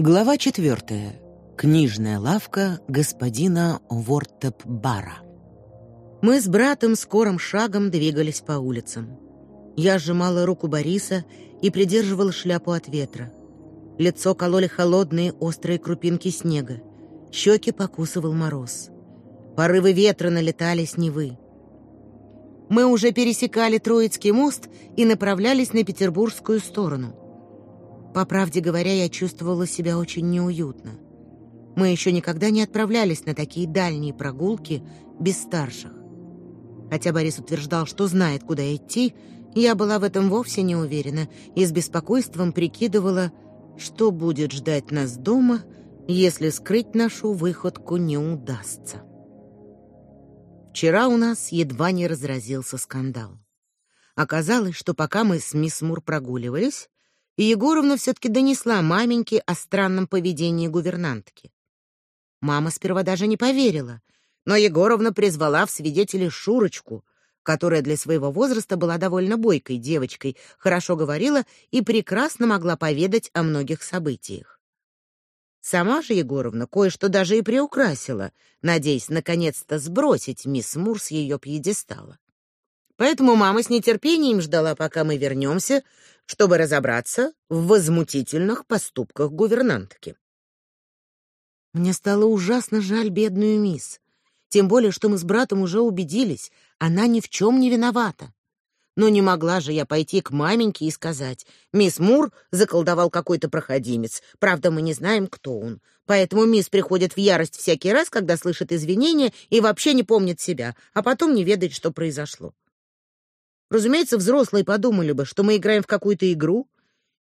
Глава четвертая. Книжная лавка господина Вортеп-Бара. Мы с братом скорым шагом двигались по улицам. Я сжимала руку Бориса и придерживала шляпу от ветра. Лицо кололи холодные острые крупинки снега. Щеки покусывал мороз. Порывы ветра налетали с Невы. Мы уже пересекали Троицкий мост и направлялись на петербургскую сторону. По правде говоря, я чувствовала себя очень неуютно. Мы еще никогда не отправлялись на такие дальние прогулки без старших. Хотя Борис утверждал, что знает, куда идти, я была в этом вовсе не уверена и с беспокойством прикидывала, что будет ждать нас дома, если скрыть нашу выходку не удастся. Вчера у нас едва не разразился скандал. Оказалось, что пока мы с мисс Мур прогуливались, Егоровна все таки донесла маменьке о странном поведении гувернантки. Мама сперва даже не поверила, но Егоровна призвала в свидетели Шурочку, которая для своего возраста была довольно бойкой девочкой, хорошо говорила и прекрасно могла поведать о многих событиях. Сама же Егоровна кое-что даже и приукрасила, надеясь наконец-то сбросить мисс Мур с ее пьедестала. Поэтому мама с нетерпением ждала, пока мы вернемся, чтобы разобраться в возмутительных поступках гувернантки. Мне стало ужасно жаль бедную мисс, тем более что мы с братом уже убедились, она ни в чем не виновата. Но не могла же я пойти к маменьке и сказать: "Мисс Мур заколдовал какой-то проходимец. Правда, мы не знаем, кто он. Поэтому мисс приходит в ярость всякий раз, когда слышит извинения и вообще не помнит себя, а потом не ведает, что произошло". Разумеется, взрослые подумали бы, что мы играем в какую-то игру.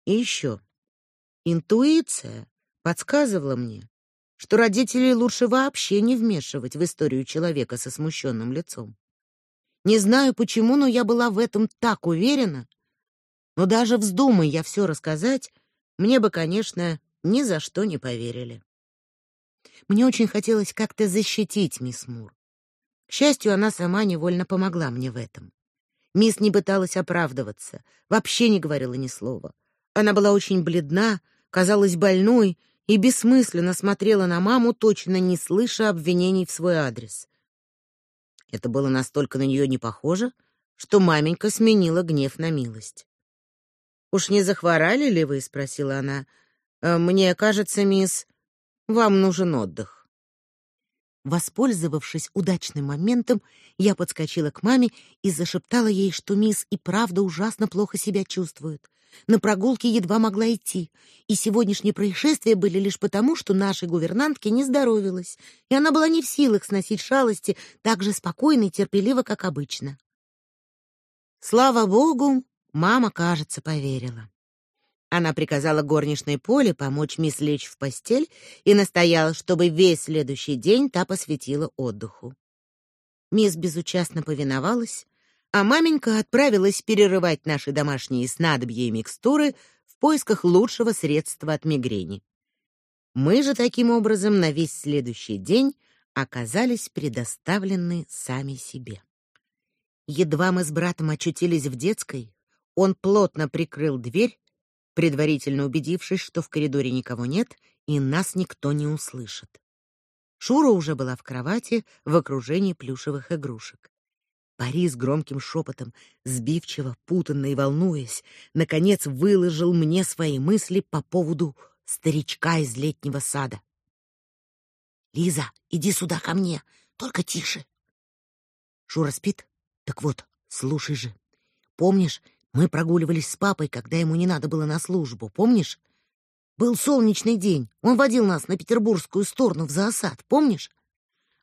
И еще. Интуиция подсказывала мне, что родителей лучше вообще не вмешивать в историю человека со смущенным лицом. Не знаю почему, но я была в этом так уверена. Но даже вздумай я все рассказать, мне бы, конечно, ни за что не поверили. Мне очень хотелось как-то защитить мисс Мур. К счастью, она сама невольно помогла мне в этом. Мисс не пыталась оправдываться, вообще не говорила ни слова. Она была очень бледна, казалась больной и бессмысленно смотрела на маму, точно не слыша обвинений в свой адрес. Это было настолько на нее не похоже, что маменька сменила гнев на милость. Уж не захворали ли вы, спросила она. «Э, мне кажется, мисс, вам нужен отдых. Воспользовавшись удачным моментом, я подскочила к маме и зашептала ей, что мисс и правда ужасно плохо себя чувствует. На прогулке едва могла идти, и сегодняшние происшествия были лишь потому, что нашей гувернантке не здоровилось, и она была не в силах сносить шалости так же спокойно и терпеливо, как обычно. Слава богу, мама, кажется, поверила. Она приказала горничной Поле помочь мисс лечь в постель и настояла, чтобы весь следующий день та посвятила отдыху. Мисс безучастно повиновалась, а маменька отправилась перерывать наши домашние снадобья и микстуры в поисках лучшего средства от мигрени. Мы же таким образом на весь следующий день оказались предоставлены сами себе. Едва мы с братом очутились в детской, он плотно прикрыл дверь, предварительно убедившись, что в коридоре никого нет и нас никто не услышит. Шура уже была в кровати в окружении плюшевых игрушек. Борис громким шепотом, сбивчиво, путанно и волнуясь, наконец выложил мне свои мысли по поводу старичка из летнего сада. Лиза, иди сюда ко мне, только тише. Шура спит? Так вот, слушай же. Помнишь, мы прогуливались с папой, когда ему не надо было на службу, помнишь? Был солнечный день. Он водил нас на петербургскую сторону в зоосад, помнишь?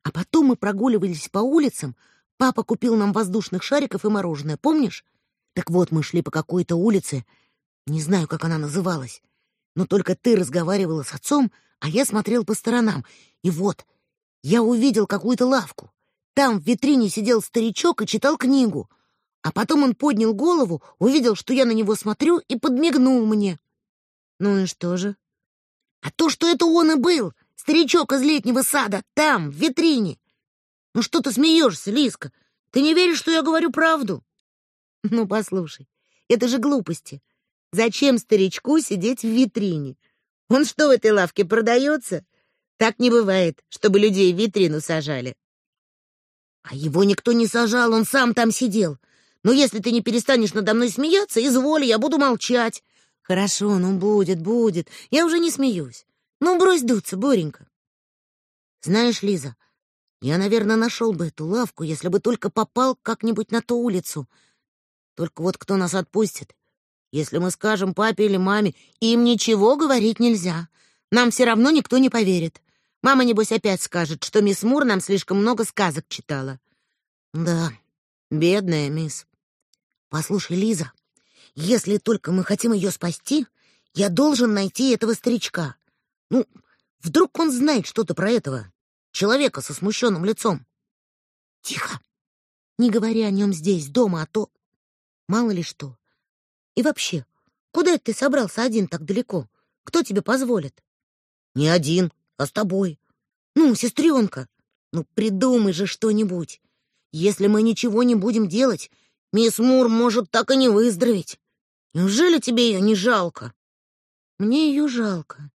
А потом мы прогуливались по улицам, Папа купил нам воздушных шариков и мороженое, помнишь? Так вот, мы шли по какой-то улице, не знаю, как она называлась, но только ты разговаривала с отцом, а я смотрел по сторонам. И вот, я увидел какую-то лавку. Там в витрине сидел старичок и читал книгу. А потом он поднял голову, увидел, что я на него смотрю, и подмигнул мне. Ну и что же? А то, что это он и был, старичок из летнего сада, там, в витрине. Ну что ты смеешься, Лиска? Ты не веришь, что я говорю правду? Ну, послушай, это же глупости. Зачем старичку сидеть в витрине? Он что в этой лавке продается? Так не бывает, чтобы людей в витрину сажали. А его никто не сажал, он сам там сидел. Но если ты не перестанешь надо мной смеяться, изволь, я буду молчать. Хорошо, ну будет, будет. Я уже не смеюсь. Ну брось дуться, Боренька. Знаешь, Лиза, я, наверное, нашел бы эту лавку, если бы только попал как-нибудь на ту улицу. Только вот кто нас отпустит? Если мы скажем папе или маме, им ничего говорить нельзя. Нам все равно никто не поверит. Мама, небось, опять скажет, что мисс Мур нам слишком много сказок читала. Да, бедная мисс. Послушай, Лиза, если только мы хотим ее спасти, я должен найти этого старичка. Ну, вдруг он знает что-то про этого человека со смущенным лицом. Тихо. Не говори о нем здесь, дома, а то мало ли что. И вообще, куда это ты собрался один так далеко? Кто тебе позволит? Не один, а с тобой. Ну, сестренка, ну придумай же что-нибудь. Если мы ничего не будем делать, мисс Мур может так и не выздороветь. Неужели тебе ее не жалко? Мне ее жалко.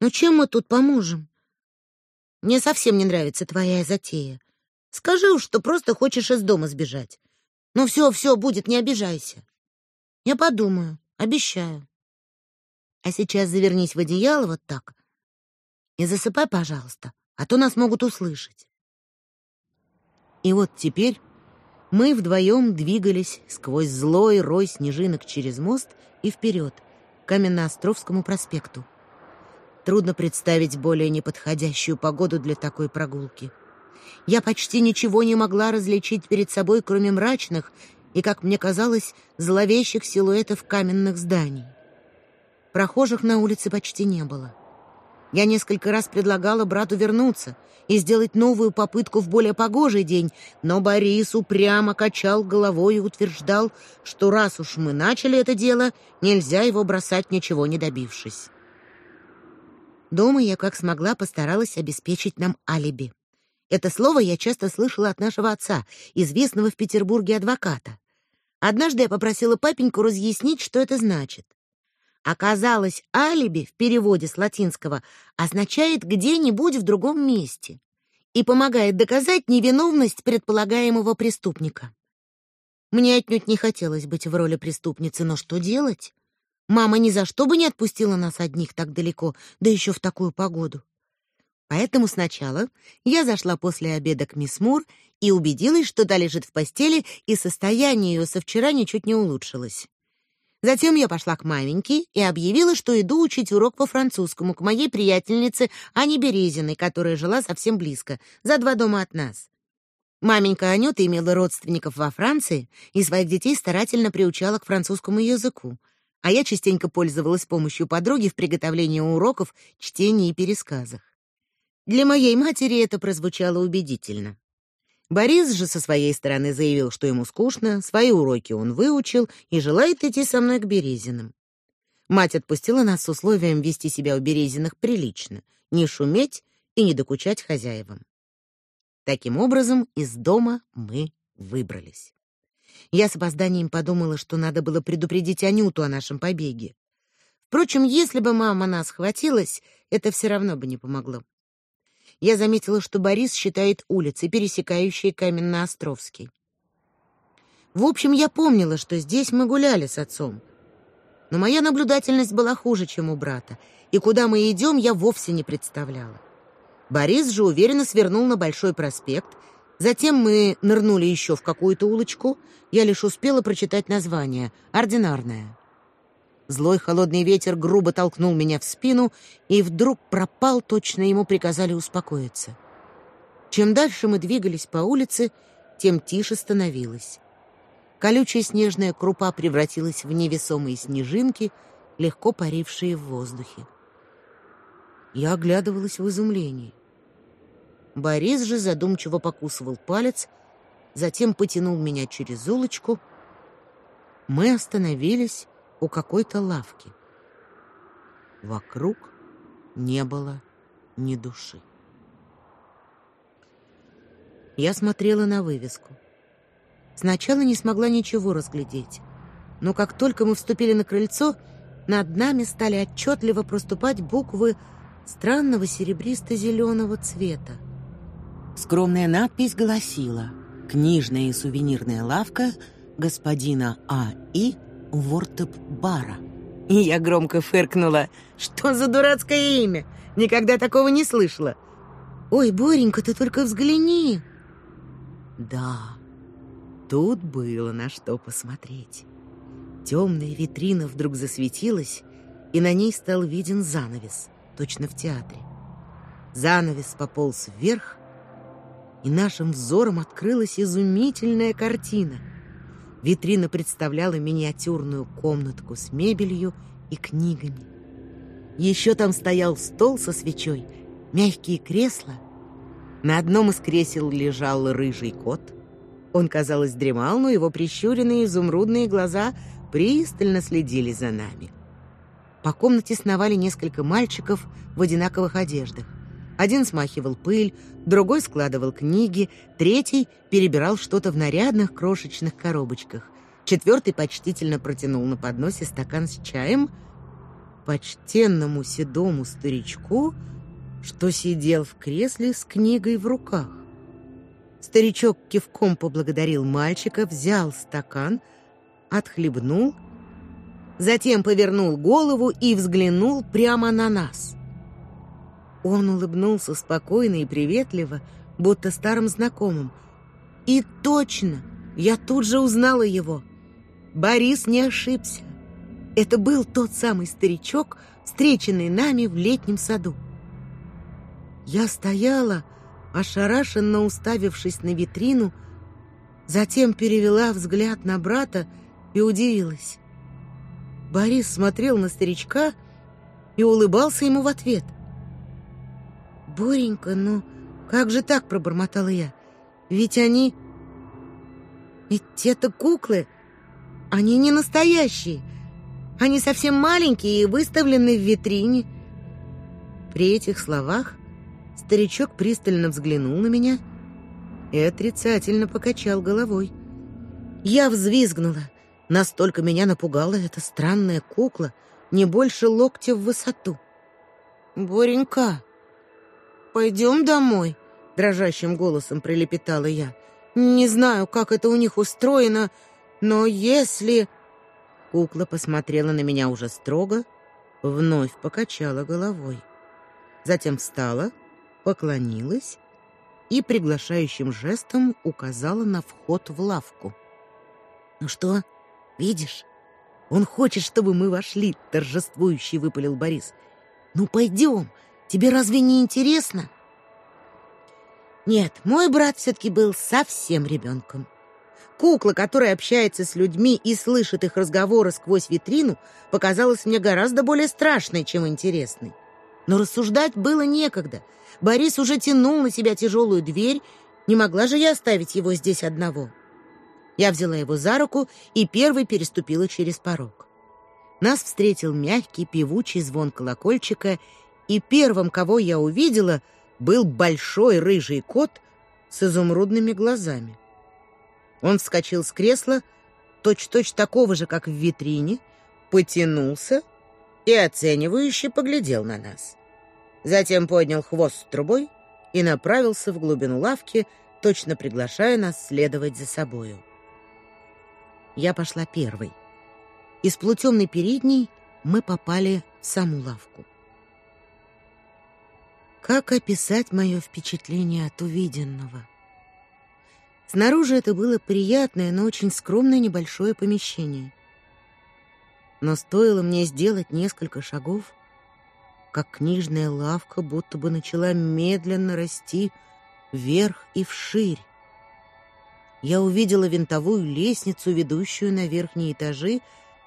Но чем мы тут поможем? Мне совсем не нравится твоя затея. Скажи уж, что просто хочешь из дома сбежать. Ну все, все, будет, не обижайся. Я подумаю, обещаю. А сейчас завернись в одеяло вот так и засыпай, пожалуйста, а то нас могут услышать. И вот теперь мы вдвоем двигались сквозь злой рой снежинок через мост и вперед, к Каменноостровскому проспекту. Трудно представить более неподходящую погоду для такой прогулки. Я почти ничего не могла различить перед собой, кроме мрачных и, как мне казалось, зловещих силуэтов каменных зданий. Прохожих на улице почти не было. Я несколько раз предлагала брату вернуться и сделать новую попытку в более погожий день, но Борис упрямо качал головой и утверждал, что раз уж мы начали это дело, нельзя его бросать, ничего не добившись. Дома я как смогла постаралась обеспечить нам алиби. Это слово я часто слышала от нашего отца, известного в Петербурге адвоката. Однажды я попросила папеньку разъяснить, что это значит. Оказалось, алиби в переводе с латинского означает где-нибудь в другом месте и помогает доказать невиновность предполагаемого преступника. Мне отнюдь не хотелось быть в роли преступницы, но что делать? Мама ни за что бы не отпустила нас одних так далеко, да еще в такую погоду. Поэтому сначала я зашла после обеда к мисс Мур и убедилась, что та лежит в постели, и состояние ее со вчера ничуть не улучшилось. Затем я пошла к маменьке и объявила, что иду учить урок по французскому к моей приятельнице Ане Березиной, которая жила совсем близко, за два дома от нас. Маменька Анюта имела родственников во Франции и своих детей старательно приучала к французскому языку, а я частенько пользовалась помощью подруги в приготовлении уроков, чтении и пересказах. Для моей матери это прозвучало убедительно. Борис же со своей стороны заявил, что ему скучно, свои уроки он выучил и желает идти со мной к Березиным. Мать отпустила нас с условием вести себя у Березиных прилично, не шуметь и не докучать хозяевам. Таким образом, из дома мы выбрались. Я с опозданием подумала, что надо было предупредить Анюту о нашем побеге. Впрочем, если бы мама нас схватилась, это все равно бы не помогло я заметила, что Борис считает улицы, пересекающие Каменноостровский. В общем, я помнила, что здесь мы гуляли с отцом. Но моя наблюдательность была хуже, чем у брата, и куда мы идем, я вовсе не представляла. Борис же уверенно свернул на Большой проспект, затем мы нырнули еще в какую-то улочку, я лишь успела прочитать название «Ординарная». Злой холодный ветер грубо толкнул меня в спину и вдруг пропал, точно ему приказали успокоиться. Чем дальше мы двигались по улице, тем тише становилось. Колючая снежная крупа превратилась в невесомые снежинки, легко парившие в воздухе. Я оглядывалась в изумлении. Борис же задумчиво покусывал палец, затем потянул меня через улочку. Мы остановились у какой-то лавки. Вокруг не было ни души. Я смотрела на вывеску. Сначала не смогла ничего разглядеть, но как только мы вступили на крыльцо, над нами стали отчетливо проступать буквы странного серебристо зеленого цвета. Скромная надпись гласила: "Книжная и сувенирная лавка господина А. Вортеп-бара". И я громко фыркнула. Что за дурацкое имя? Никогда такого не слышала. Ой, Боренька, ты только взгляни. Да. Тут было на что посмотреть. Темная витрина вдруг засветилась, и на ней стал виден занавес, точно в театре. Занавес пополз вверх, и нашим взором открылась изумительная картина. Витрина представляла миниатюрную комнатку с мебелью и книгами. Еще там стоял стол со свечой, мягкие кресла. На одном из кресел лежал рыжий кот. Он, казалось, дремал, но его прищуренные изумрудные глаза пристально следили за нами. По комнате сновали несколько мальчиков в одинаковых одеждах. Один смахивал пыль, другой складывал книги, третий перебирал что-то в нарядных крошечных коробочках. Четвертый почтительно протянул на подносе стакан с чаем почтенному седому старичку, что сидел в кресле с книгой в руках. Старичок кивком поблагодарил мальчика, взял стакан, отхлебнул, затем повернул голову и взглянул прямо на нас. Он улыбнулся спокойно и приветливо, будто старым знакомым. И точно, я тут же узнала его. Борис не ошибся. Это был тот самый старичок, встреченный нами в летнем саду. Я стояла, ошарашенно уставившись на витрину, затем перевела взгляд на брата и удивилась. Борис смотрел на старичка и улыбался ему в ответ. «Боренька, ну как же так?» — пробормотала я. «Ведь они... Ведь это куклы, они не настоящие. Они совсем маленькие и выставлены в витрине». При этих словах старичок пристально взглянул на меня и отрицательно покачал головой. Я взвизгнула. Настолько меня напугала эта странная кукла, не больше локтя в высоту. Боренька, пойдем домой, дрожащим голосом пролепетала я. Не знаю, как это у них устроено, но если Кукла посмотрела на меня уже строго, вновь покачала головой. Затем встала, поклонилась и приглашающим жестом указала на вход в лавку. Ну что, Видишь? Он хочет, чтобы мы вошли, торжествующе выпалил Борис. Ну пойдем. Тебе разве не интересно? Нет, мой брат все таки был совсем ребенком. Кукла, которая общается с людьми и слышит их разговоры сквозь витрину, показалась мне гораздо более страшной, чем интересной. Но рассуждать было некогда. Борис уже тянул на себя тяжелую дверь, не могла же я оставить его здесь одного. Я взяла его за руку и первой переступила через порог. Нас встретил мягкий певучий звон колокольчика, и первым, кого я увидела, был большой рыжий кот с изумрудными глазами. Он вскочил с кресла, точь-точь такого же, как в витрине, потянулся и оценивающе поглядел на нас. Затем поднял хвост с трубой и направился в глубину лавки, точно приглашая нас следовать за собою. Я пошла первой. Из полутемной передней мы попали в саму лавку. Как описать мое впечатление от увиденного? Снаружи это было приятное, но очень скромное небольшое помещение. Но стоило мне сделать несколько шагов, как книжная лавка будто бы начала медленно расти вверх и вширь я увидела винтовую лестницу, ведущую на верхние этажи,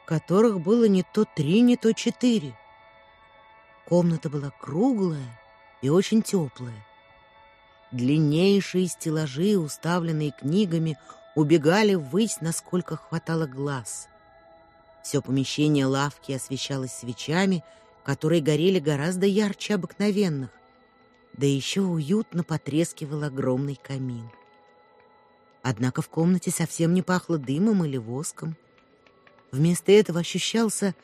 которых было не то три, не то четыре. Комната была круглая и очень теплая. Длиннейшие стеллажи, уставленные книгами, убегали ввысь, насколько хватало глаз. Все помещение лавки освещалось свечами, которые горели гораздо ярче обыкновенных. Да еще уютно потрескивал огромный камин. Однако в комнате совсем не пахло дымом или воском. Вместо этого ощущался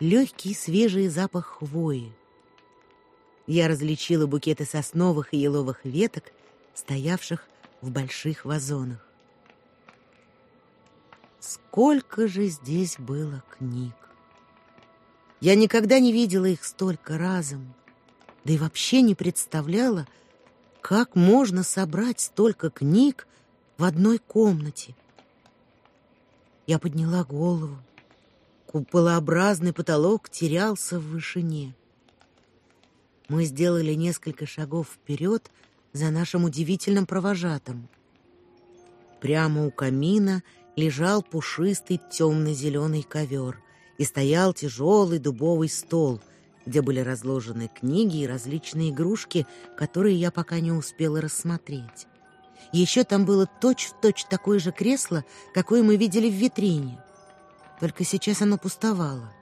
легкий свежий запах хвои. Я различила букеты сосновых и еловых веток, стоявших в больших вазонах. Сколько же здесь было книг! Я никогда не видела их столько разом, да и вообще не представляла, как можно собрать столько книг в одной комнате. Я подняла голову. Куполообразный потолок терялся в вышине. Мы сделали несколько шагов вперед за нашим удивительным провожатым. Прямо у камина лежал пушистый темно-зеленый ковер и стоял тяжелый дубовый стол, где были разложены книги и различные игрушки, которые я пока не успела рассмотреть. Еще там было точь-в-точь точь такое же кресло, какое мы видели в витрине. Только сейчас оно пустовало.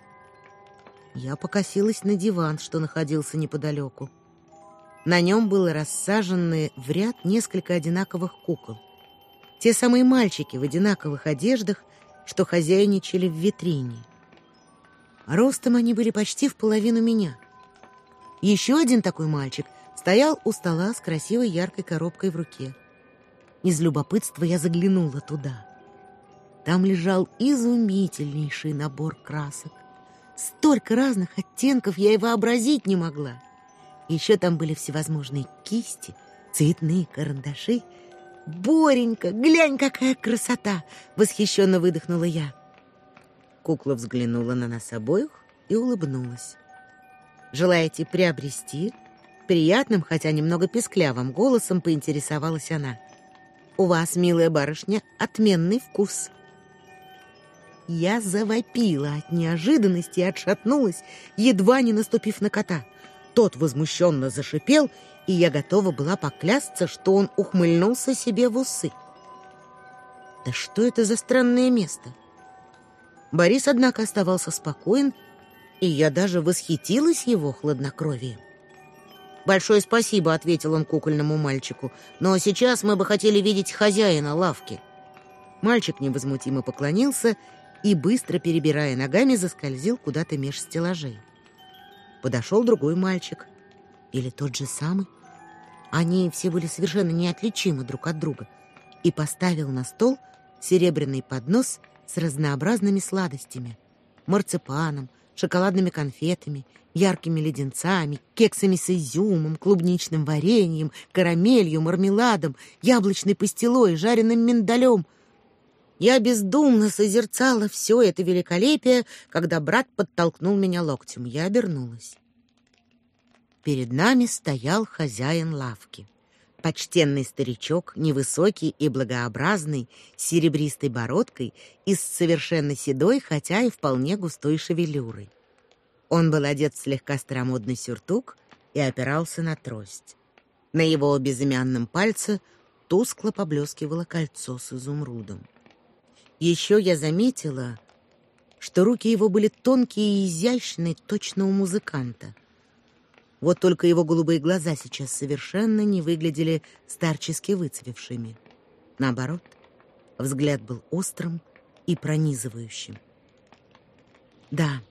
Я покосилась на диван, что находился неподалеку. На нем было рассажены в ряд несколько одинаковых кукол. Те самые мальчики в одинаковых одеждах, что хозяйничали в витрине. Ростом они были почти в половину меня. Еще один такой мальчик стоял у стола с красивой яркой коробкой в руке. Из любопытства я заглянула туда. Там лежал изумительнейший набор красок. Столько разных оттенков я и вообразить не могла. Еще там были всевозможные кисти, цветные карандаши. «Боренька, глянь, какая красота!» — восхищенно выдохнула я. Кукла взглянула на нас обоих и улыбнулась. «Желаете приобрести?» Приятным, хотя немного песклявым голосом поинтересовалась она. «У вас, милая барышня, отменный вкус». Я завопила от неожиданности и отшатнулась, едва не наступив на кота. Тот возмущенно зашипел, и я готова была поклясться, что он ухмыльнулся себе в усы. Да что это за странное место? Борис, однако, оставался спокоен, и я даже восхитилась его хладнокровием. «Большое спасибо», — ответил он кукольному мальчику, «но сейчас мы бы хотели видеть хозяина лавки». Мальчик невозмутимо поклонился и, быстро перебирая ногами, заскользил куда-то меж стеллажей. Подошел другой мальчик. Или тот же самый. Они все были совершенно неотличимы друг от друга. И поставил на стол серебряный поднос с разнообразными сладостями. Марципаном, шоколадными конфетами, яркими леденцами, кексами с изюмом, клубничным вареньем, карамелью, мармеладом, яблочной пастилой, жареным миндалем — я бездумно созерцала все это великолепие, когда брат подтолкнул меня локтем. Я обернулась. Перед нами стоял хозяин лавки. Почтенный старичок, невысокий и благообразный, с серебристой бородкой и с совершенно седой, хотя и вполне густой шевелюрой. Он был одет в слегка старомодный сюртук и опирался на трость. На его безымянном пальце тускло поблескивало кольцо с изумрудом. Еще я заметила, что руки его были тонкие и изящные, точно у музыканта. Вот только его голубые глаза сейчас совершенно не выглядели старчески выцвевшими. Наоборот, взгляд был острым и пронизывающим. Да,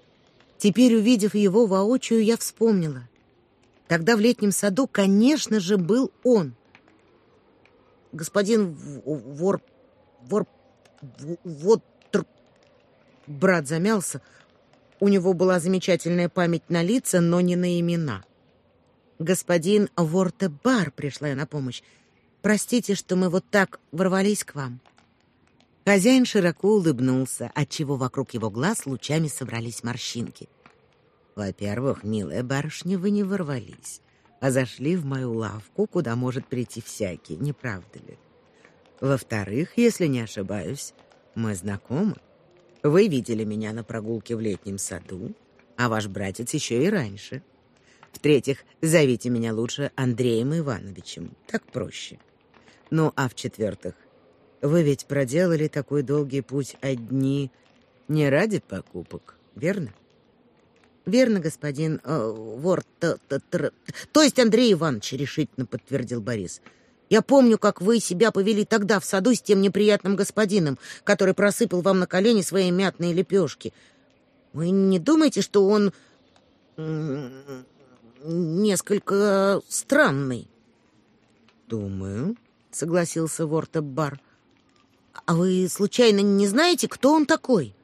теперь, увидев его воочию, я вспомнила. Тогда в летнем саду, конечно же, был он. Господин Вор... Вор вот брат замялся. У него была замечательная память на лица, но не на имена. Господин Вортебар пришла я на помощь. Простите, что мы вот так ворвались к вам. Хозяин широко улыбнулся, отчего вокруг его глаз лучами собрались морщинки. Во-первых, милая барышня, вы не ворвались, а зашли в мою лавку, куда может прийти всякий, не правда ли? Во-вторых, если не ошибаюсь, мы знакомы. Вы видели меня на прогулке в летнем саду, а ваш братец еще и раньше. В-третьих, зовите меня лучше Андреем Ивановичем, так проще. Ну, а в-четвертых, вы ведь проделали такой долгий путь одни не ради покупок, верно? Верно, господин э, Ворт. То есть Андрей Иванович решительно подтвердил Борис. Я помню, как вы себя повели тогда в саду с тем неприятным господином, который просыпал вам на колени свои мятные лепешки. Вы не думаете, что он несколько странный? Думаю, согласился Вортеббар. А вы случайно не знаете, кто он такой?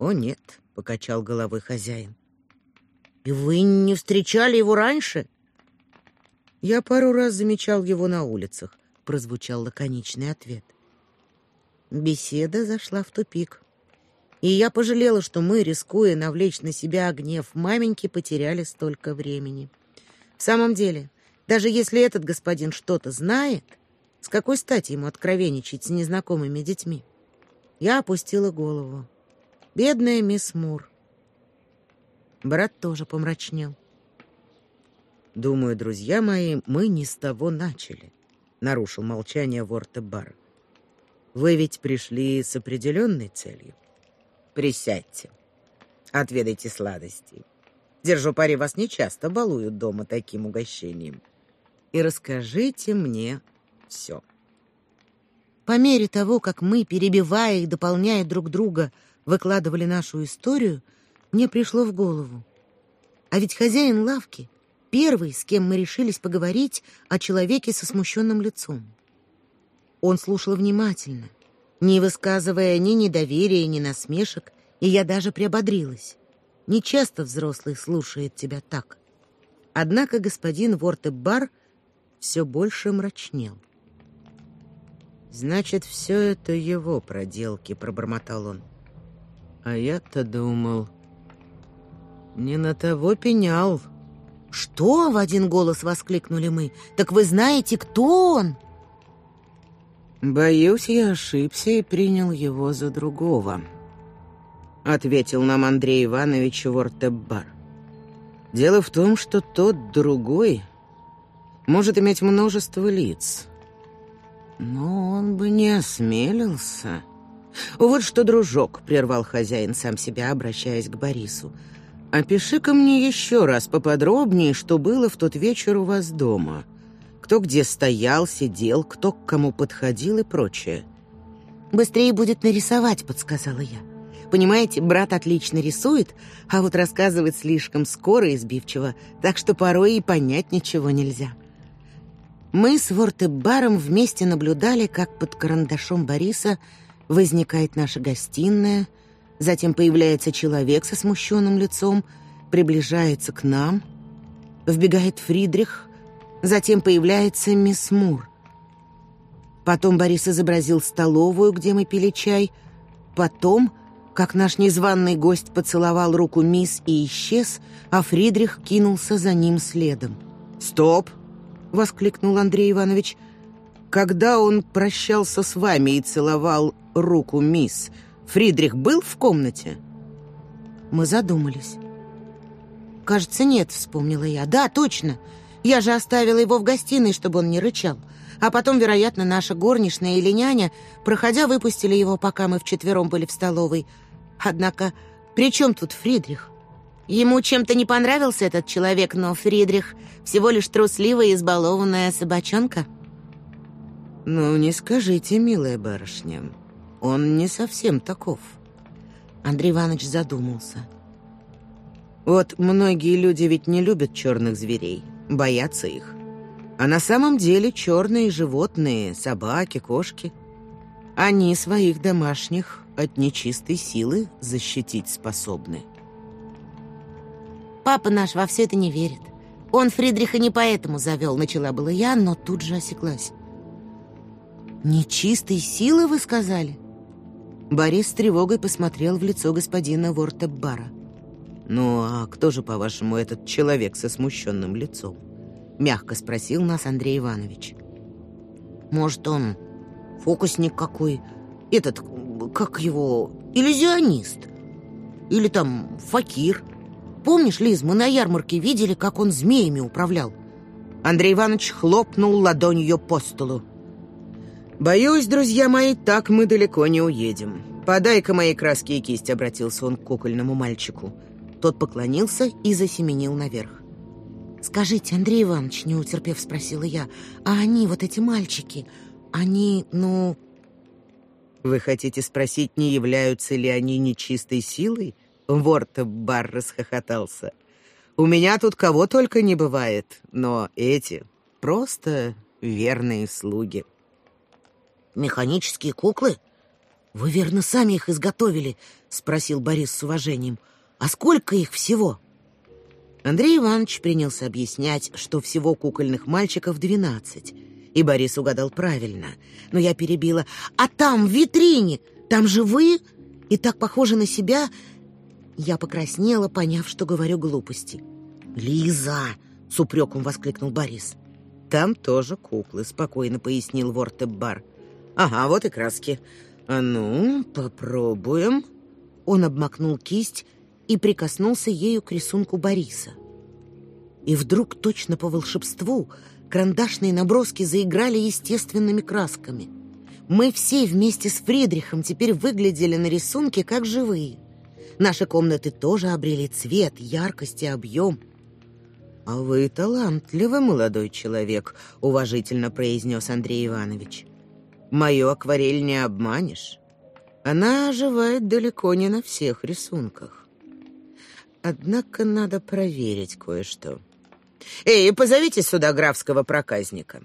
О нет, покачал головой хозяин. И вы не встречали его раньше? Я пару раз замечал его на улицах, прозвучал лаконичный ответ. Беседа зашла в тупик. И я пожалела, что мы, рискуя навлечь на себя гнев маменьки, потеряли столько времени. В самом деле, даже если этот господин что-то знает, с какой стати ему откровенничать с незнакомыми детьми? Я опустила голову. Бедная мисс Мур. Брат тоже помрачнел. Думаю, друзья мои, мы не с того начали, нарушил молчание Вортебар. Вы ведь пришли с определенной целью. Присядьте. Отведайте сладостей. Держу пари, вас не часто балуют дома таким угощением. И расскажите мне все. По мере того, как мы, перебивая и дополняя друг друга, выкладывали нашу историю, мне пришло в голову. А ведь хозяин лавки первый, с кем мы решились поговорить о человеке со смущенным лицом. Он слушал внимательно, не высказывая ни недоверия, ни насмешек, и я даже приободрилась. Не часто взрослый слушает тебя так. Однако господин Вортебар все больше мрачнел. Значит, все это его проделки, пробормотал он. А я-то думал, не на того пенял. Что? в один голос воскликнули мы. Так вы знаете, кто он? Боюсь, я ошибся и принял его за другого, ответил нам Андрей Иванович Вортеббар. Дело в том, что тот другой может иметь множество лиц. Но он бы не осмелился. Вот что, дружок, прервал хозяин сам себя, обращаясь к Борису. Опиши-ка мне еще раз поподробнее, что было в тот вечер у вас дома кто где стоял, сидел, кто к кому подходил и прочее. «Быстрее будет нарисовать», — подсказала я. «Понимаете, брат отлично рисует, а вот рассказывает слишком скоро и сбивчиво, так что порой и понять ничего нельзя». Мы с Вортебаром вместе наблюдали, как под карандашом Бориса возникает наша гостиная, затем появляется человек со смущенным лицом, приближается к нам, вбегает Фридрих, Затем появляется мисс Мур. Потом Борис изобразил столовую, где мы пили чай. Потом, как наш незваный гость поцеловал руку мисс и исчез, а Фридрих кинулся за ним следом. «Стоп!» — воскликнул Андрей Иванович. «Когда он прощался с вами и целовал руку мисс, Фридрих был в комнате?» Мы задумались. «Кажется, нет», — вспомнила я. «Да, точно. Я же оставила его в гостиной, чтобы он не рычал. А потом, вероятно, наша горничная или няня, проходя, выпустили его, пока мы вчетвером были в столовой. Однако, при чем тут Фридрих? Ему чем-то не понравился этот человек, но Фридрих всего лишь трусливая и избалованная собачонка. «Ну, не скажите, милая барышня, он не совсем таков». Андрей Иванович задумался. «Вот многие люди ведь не любят черных зверей боятся их. А на самом деле черные животные, собаки, кошки, они своих домашних от нечистой силы защитить способны. Папа наш во все это не верит. Он Фридриха не поэтому завел, начала была я, но тут же осеклась. «Нечистой силы, вы сказали?» Борис с тревогой посмотрел в лицо господина Вортеббара. «Ну, а кто же, по-вашему, этот человек со смущенным лицом?» Мягко спросил нас Андрей Иванович. «Может, он фокусник какой? Этот, как его, иллюзионист? Или там факир? Помнишь, Лиз, мы на ярмарке видели, как он змеями управлял?» Андрей Иванович хлопнул ладонью по столу. «Боюсь, друзья мои, так мы далеко не уедем. Подай-ка мои краски и кисть», — обратился он к кукольному мальчику. Тот поклонился и засеменил наверх. «Скажите, Андрей Иванович, не утерпев, спросила я, а они, вот эти мальчики, они, ну...» «Вы хотите спросить, не являются ли они нечистой силой?» — Вортебар расхохотался. «У меня тут кого только не бывает, но эти просто верные слуги». «Механические куклы? Вы, верно, сами их изготовили?» — спросил Борис с уважением. «А сколько их всего?» Андрей Иванович принялся объяснять, что всего кукольных мальчиков двенадцать. И Борис угадал правильно. Но я перебила. «А там, в витрине, там же вы? И так похожи на себя?» Я покраснела, поняв, что говорю глупости. «Лиза!» — с упреком воскликнул Борис. «Там тоже куклы», — спокойно пояснил Вортеббар. «Ага, вот и краски. А ну, попробуем». Он обмакнул кисть и прикоснулся ею к рисунку Бориса. И вдруг, точно по волшебству, карандашные наброски заиграли естественными красками. Мы все вместе с Фридрихом теперь выглядели на рисунке как живые. Наши комнаты тоже обрели цвет, яркость и объем. «А вы талантливый молодой человек», — уважительно произнес Андрей Иванович. «Мою акварель не обманешь. Она оживает далеко не на всех рисунках. Однако надо проверить кое-что. Эй, позовите сюда графского проказника.